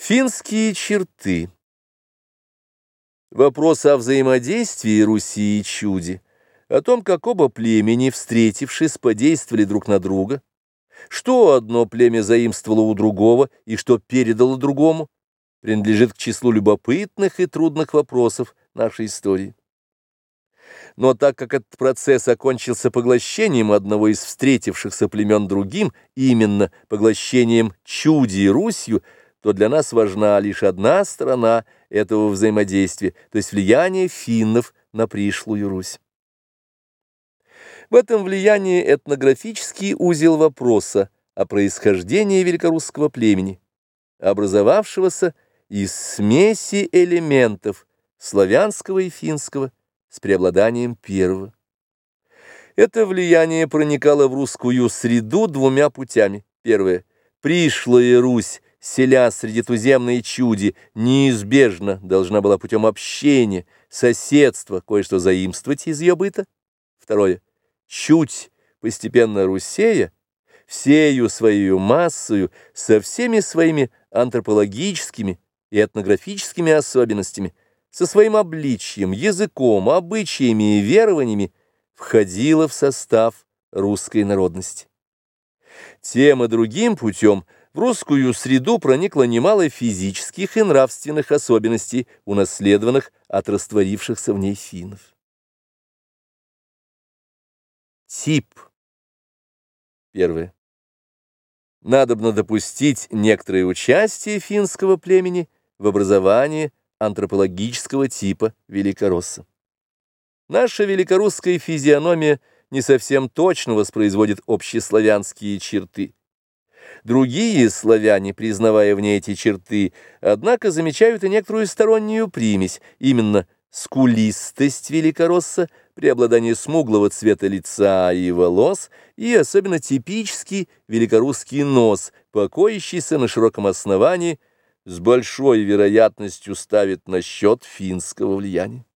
Финские черты Вопрос о взаимодействии Руси и Чуди, о том, как оба племени, встретившись, подействовали друг на друга, что одно племя заимствовало у другого и что передало другому, принадлежит к числу любопытных и трудных вопросов нашей истории. Но так как этот процесс окончился поглощением одного из встретившихся племен другим, именно поглощением Чуди и Русью, то для нас важна лишь одна сторона этого взаимодействия, то есть влияние финнов на пришлую Русь. В этом влиянии этнографический узел вопроса о происхождении великорусского племени, образовавшегося из смеси элементов славянского и финского с преобладанием первого. Это влияние проникало в русскую среду двумя путями. Первое. Пришлая Русь селя среди туземной чуди, неизбежно должна была путем общения, соседства кое-что заимствовать из ее быта. Второе. Чуть постепенно Русея, всею своей массою, со всеми своими антропологическими и этнографическими особенностями, со своим обличием, языком, обычаями и верованиями, входила в состав русской народности. Тем и другим путем – русскую среду проникло немало физических и нравственных особенностей, унаследованных от растворившихся в ней финнов. Тип. Первое. Надобно допустить некоторое участие финского племени в образовании антропологического типа великоросса. Наша великорусская физиономия не совсем точно воспроизводит общеславянские черты. Другие славяне, признавая в ней эти черты, однако замечают и некоторую стороннюю примесь, именно скулистость великоросса, преобладание смуглого цвета лица и волос и особенно типический великорусский нос, покоящийся на широком основании, с большой вероятностью ставит на счет финского влияния.